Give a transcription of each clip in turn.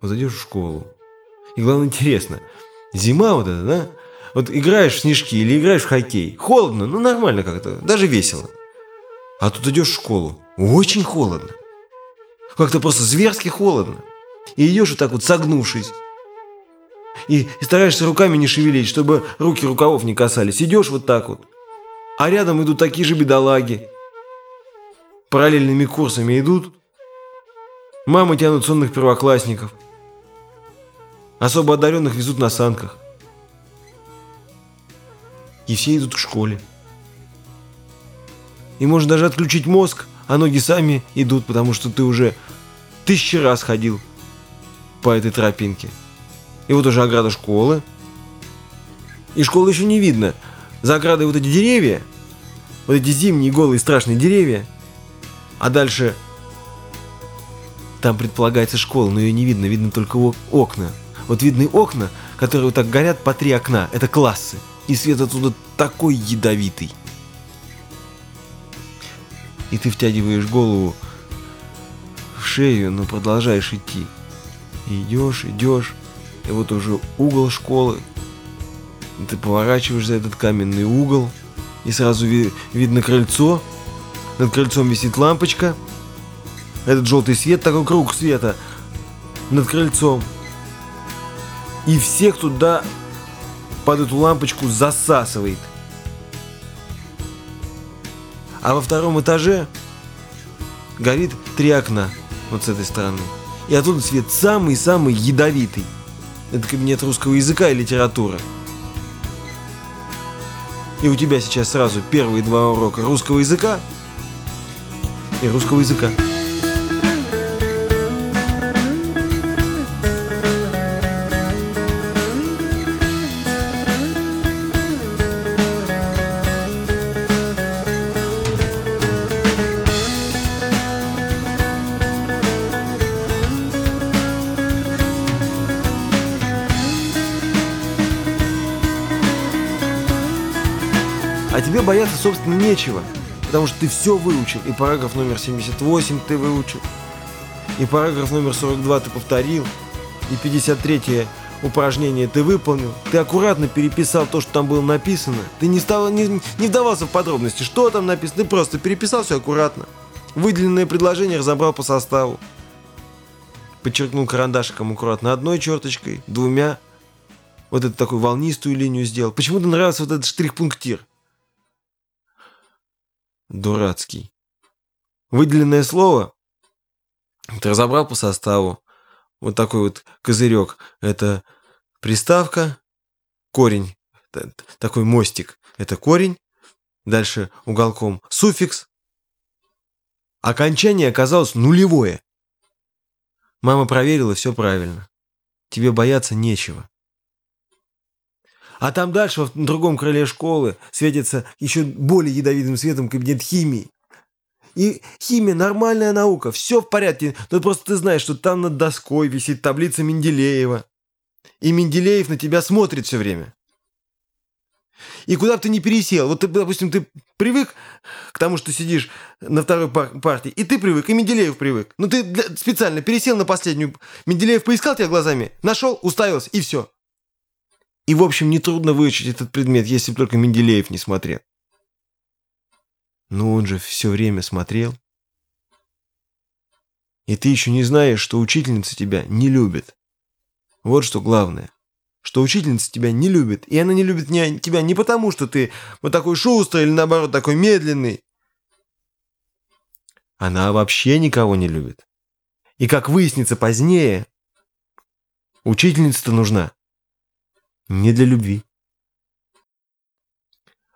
Вот идешь в школу. И главное, интересно, зима вот эта, да? Вот играешь в снежки или играешь в хоккей. Холодно, ну нормально как-то, даже весело. А тут идешь в школу. Очень холодно. Как-то просто зверски холодно. И идешь вот так вот согнувшись. И, и стараешься руками не шевелить, чтобы руки рукавов не касались. Идешь вот так вот. А рядом идут такие же бедолаги. Параллельными курсами идут. Мамы тянут сонных первоклассников. Особо одаренных везут на санках. И все идут к школе. И можно даже отключить мозг, а ноги сами идут, потому что ты уже тысячи раз ходил по этой тропинке. И вот уже ограда школы. И школы еще не видно. За оградой вот эти деревья, вот эти зимние голые страшные деревья. А дальше там предполагается школа, но ее не видно, видно только окна. Вот видны окна, которые вот так горят по три окна. Это классы. И свет оттуда такой ядовитый. И ты втягиваешь голову в шею, но продолжаешь идти. Идешь, идешь. И вот уже угол школы. И ты поворачиваешь за этот каменный угол. И сразу ви видно крыльцо. Над крыльцом висит лампочка. Этот желтый свет, такой круг света над крыльцом. И всех туда под эту лампочку засасывает. А во втором этаже горит три окна вот с этой стороны. И оттуда свет самый-самый ядовитый. Это кабинет русского языка и литературы. И у тебя сейчас сразу первые два урока русского языка и русского языка. А тебе бояться, собственно, нечего. Потому что ты все выучил. И параграф номер 78 ты выучил. И параграф номер 42 ты повторил. И 53 упражнение ты выполнил. Ты аккуратно переписал то, что там было написано. Ты не, стал, не, не вдавался в подробности, что там написано. Ты просто переписал все аккуратно. Выделенное предложение разобрал по составу. Подчеркнул карандашиком аккуратно одной черточкой, двумя. Вот эту такую волнистую линию сделал. Почему-то нравился вот этот штрих-пунктир дурацкий. Выделенное слово ты разобрал по составу. Вот такой вот козырек. Это приставка, корень, такой мостик. Это корень. Дальше уголком суффикс. Окончание оказалось нулевое. Мама проверила, все правильно. Тебе бояться нечего. А там дальше, в другом крыле школы, светится еще более ядовитым светом кабинет химии. И химия нормальная наука, все в порядке. Но просто ты знаешь, что там над доской висит таблица Менделеева. И Менделеев на тебя смотрит все время. И куда бы ты ни пересел, вот ты, допустим, ты привык к тому, что сидишь на второй пар- партии, и ты привык, и Менделеев привык. Но ты для, специально пересел на последнюю. Менделеев поискал тебя глазами, нашел, уставился, и все. И, в общем, нетрудно выучить этот предмет, если бы только Менделеев не смотрел. Но он же все время смотрел. И ты еще не знаешь, что учительница тебя не любит. Вот что главное. Что учительница тебя не любит. И она не любит не, тебя не потому, что ты вот такой шустрый или наоборот такой медленный. Она вообще никого не любит. И как выяснится позднее, учительница-то нужна не для любви.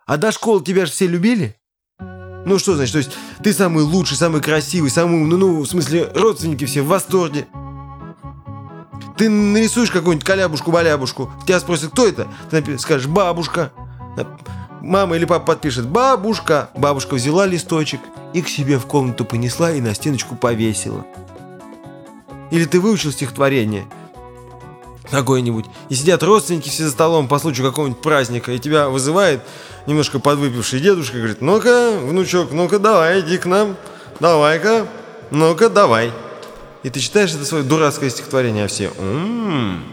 А до школы тебя же все любили? Ну что значит, то есть ты самый лучший, самый красивый, самый, ну, ну, в смысле, родственники все в восторге. Ты нарисуешь какую-нибудь колябушку-балябушку, тебя спросят, кто это? Ты скажешь, бабушка. Мама или папа подпишет, бабушка. Бабушка взяла листочек и к себе в комнату понесла и на стеночку повесила. Или ты выучил стихотворение – какой-нибудь, и сидят родственники все за столом по случаю какого-нибудь праздника, и тебя вызывает немножко подвыпивший дедушка, говорит, ну-ка, внучок, ну-ка, давай, иди к нам, давай-ка, ну-ка, давай. И ты читаешь это свое дурацкое стихотворение, а все «М-м-м».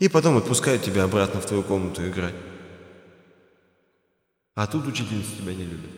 И потом отпускают тебя обратно в твою комнату играть. А тут учительница тебя не любит.